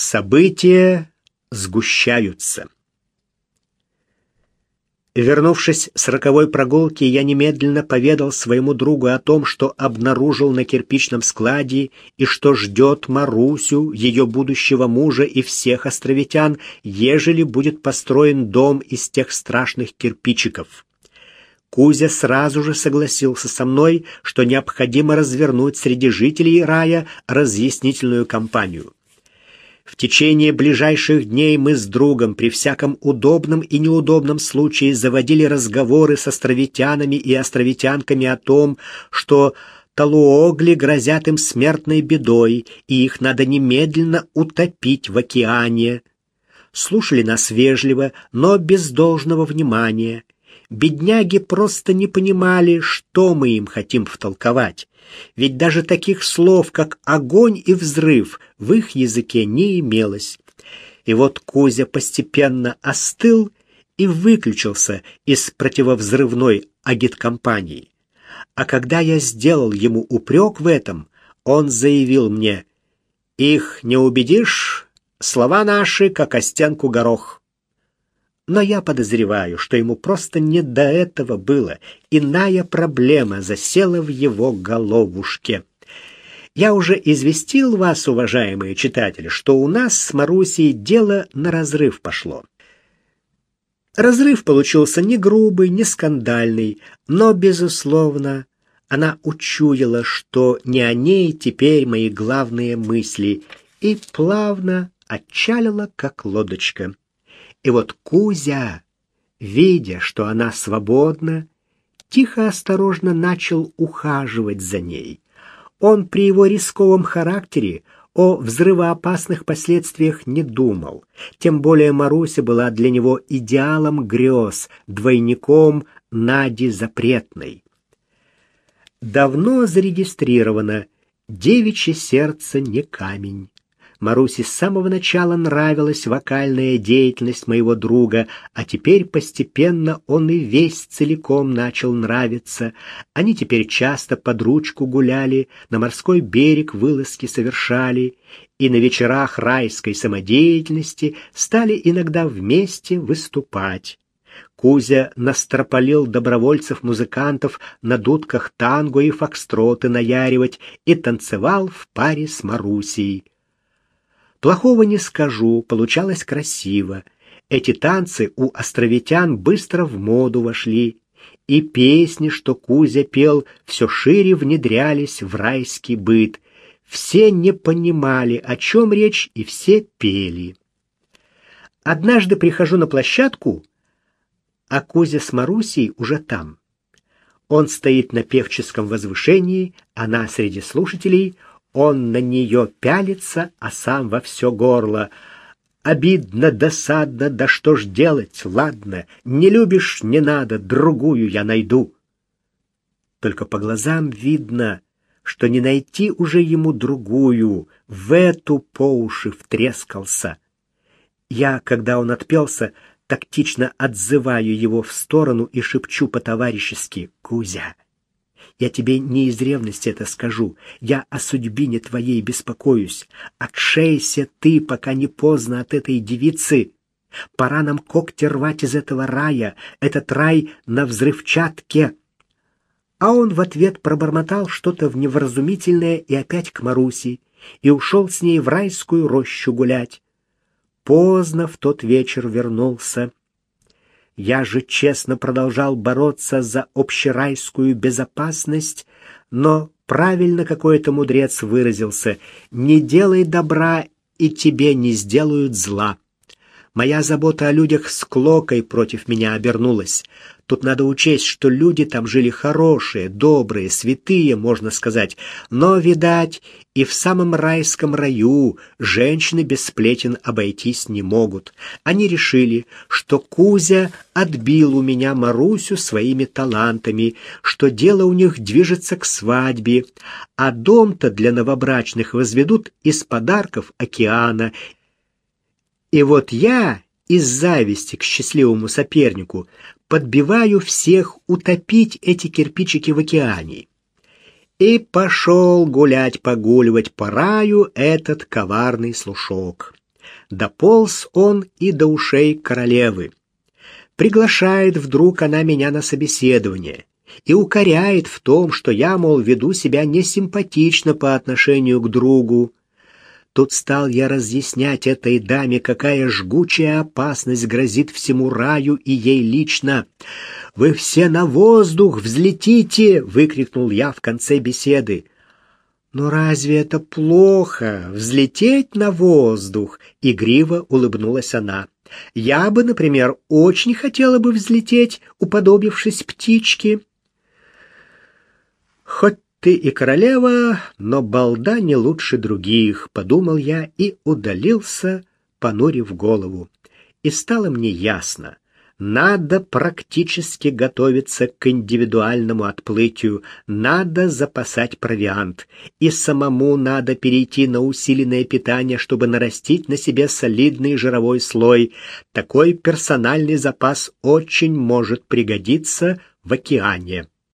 События сгущаются. Вернувшись с роковой прогулки, я немедленно поведал своему другу о том, что обнаружил на кирпичном складе и что ждет Марусю, ее будущего мужа и всех островитян, ежели будет построен дом из тех страшных кирпичиков. Кузя сразу же согласился со мной, что необходимо развернуть среди жителей рая разъяснительную кампанию. В течение ближайших дней мы с другом при всяком удобном и неудобном случае заводили разговоры с островитянами и островитянками о том, что Талуогли грозят им смертной бедой, и их надо немедленно утопить в океане. Слушали нас вежливо, но без должного внимания. Бедняги просто не понимали, что мы им хотим втолковать. Ведь даже таких слов, как огонь и взрыв, в их языке не имелось. И вот Кузя постепенно остыл и выключился из противовзрывной агиткомпании. А когда я сделал ему упрек в этом, он заявил мне, «Их не убедишь, слова наши, как о стенку горох» но я подозреваю, что ему просто не до этого было. Иная проблема засела в его головушке. Я уже известил вас, уважаемые читатели, что у нас с Марусей дело на разрыв пошло. Разрыв получился не грубый, не скандальный, но, безусловно, она учуяла, что не о ней теперь мои главные мысли, и плавно отчалила, как лодочка. И вот Кузя, видя, что она свободна, тихо-осторожно начал ухаживать за ней. Он при его рисковом характере о взрывоопасных последствиях не думал. Тем более Маруся была для него идеалом грез, двойником Нади Запретной. Давно зарегистрировано «Девичье сердце не камень». Марусе с самого начала нравилась вокальная деятельность моего друга, а теперь постепенно он и весь целиком начал нравиться. Они теперь часто под ручку гуляли, на морской берег вылазки совершали, и на вечерах райской самодеятельности стали иногда вместе выступать. Кузя настропалил добровольцев-музыкантов на дудках танго и фокстроты наяривать и танцевал в паре с Марусей. Плохого не скажу, получалось красиво. Эти танцы у островитян быстро в моду вошли, и песни, что Кузя пел, все шире внедрялись в райский быт. Все не понимали, о чем речь, и все пели. Однажды прихожу на площадку, а Кузя с Марусей уже там. Он стоит на певческом возвышении, она среди слушателей — он на нее пялится, а сам во все горло. Обидно, досадно, да что ж делать, ладно, не любишь, не надо, другую я найду. Только по глазам видно, что не найти уже ему другую, в эту по уши втрескался. Я, когда он отпелся, тактично отзываю его в сторону и шепчу по-товарищески «Кузя». Я тебе не из ревности это скажу. Я о судьбине твоей беспокоюсь. Отшейся ты, пока не поздно от этой девицы. Пора нам когти рвать из этого рая. Этот рай на взрывчатке. А он в ответ пробормотал что-то невразумительное и опять к Маруси, и ушел с ней в райскую рощу гулять. Поздно в тот вечер вернулся. Я же честно продолжал бороться за общерайскую безопасность, но правильно какой-то мудрец выразился «Не делай добра, и тебе не сделают зла». Моя забота о людях с клокой против меня обернулась. Тут надо учесть, что люди там жили хорошие, добрые, святые, можно сказать, но, видать, и в самом райском раю женщины без сплетен обойтись не могут. Они решили, что Кузя отбил у меня Марусю своими талантами, что дело у них движется к свадьбе, а дом-то для новобрачных возведут из подарков океана. И вот я из зависти к счастливому сопернику подбиваю всех утопить эти кирпичики в океане. И пошел гулять-погуливать по раю этот коварный слушок. Дополз он и до ушей королевы. Приглашает вдруг она меня на собеседование и укоряет в том, что я, мол, веду себя несимпатично по отношению к другу. Тут стал я разъяснять этой даме, какая жгучая опасность грозит всему раю и ей лично. «Вы все на воздух взлетите!» — выкрикнул я в конце беседы. «Но разве это плохо — взлететь на воздух?» — игриво улыбнулась она. «Я бы, например, очень хотела бы взлететь, уподобившись птичке». «Хоть ты и королева, но балда не лучше других», — подумал я и удалился, понурив голову. И стало мне ясно — надо практически готовиться к индивидуальному отплытию, надо запасать провиант, и самому надо перейти на усиленное питание, чтобы нарастить на себе солидный жировой слой. Такой персональный запас очень может пригодиться в океане.